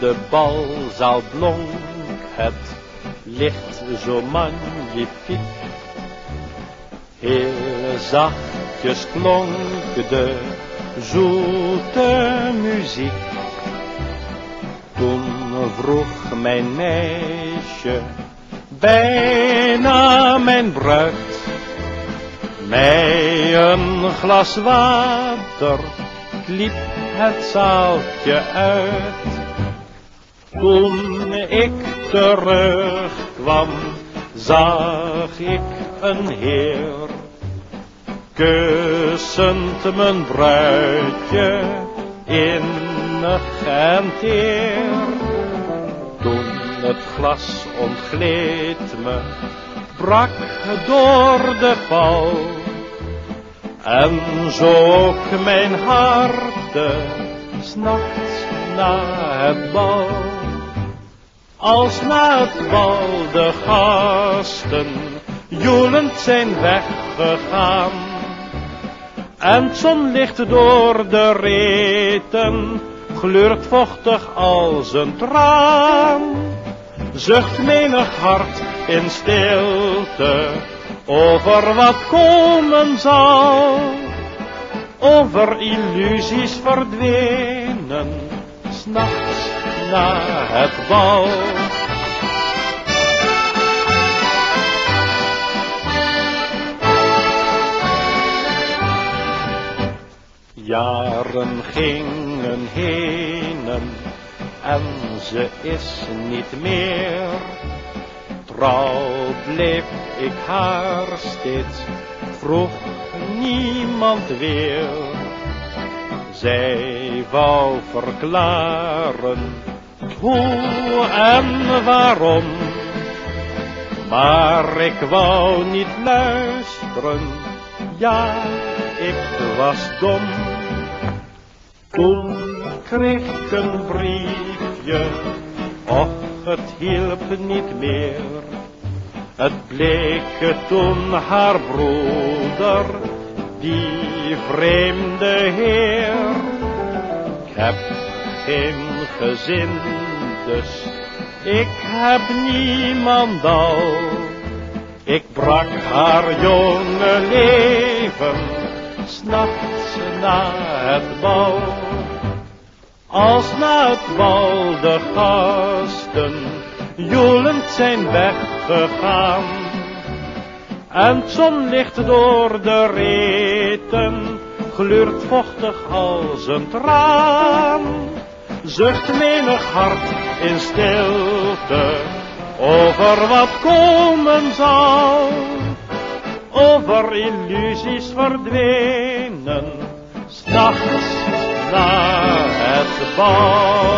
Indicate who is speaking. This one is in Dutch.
Speaker 1: de balzaal blonk het licht zo magnifiek. Heel zachtjes klonk de zoete muziek. Toen vroeg mijn meisje, bijna mijn bruid, mij een glas water, liep het zaaltje uit. Toen ik terugkwam, zag ik een heer, kussend mijn bruidje, innig en teer. Toen het glas ontgleed me, brak door de val. En zo ook mijn harte, s'nachts na het bal. Als na het bal de gasten joelend zijn weggegaan. En het zonlicht door de reten gleurt vochtig als een traan. Zucht menig hart in stilte over wat komen zal. Over illusies verdwenen, s'nachts na het bal. Jaren gingen heen en ze is niet meer. Trouw bleef ik haar steeds, vroeg niemand weer. Zij wou verklaren hoe en waarom, maar ik wou niet luisteren, ja, ik was dom. Toen kreeg ik een briefje, och het hielp niet meer. Het bleek toen haar broeder, die vreemde heer. Ik heb geen gezin, dus ik heb niemand al. Ik brak haar jonge leven, s'nachts na het bal. Als na het bal de gasten joelend zijn weggegaan. En het zonlicht door de reten gluurt vochtig als een traan. Zucht menig hart in stilte over wat komen zal. Over illusies verdwenen, s'nachts na het bal.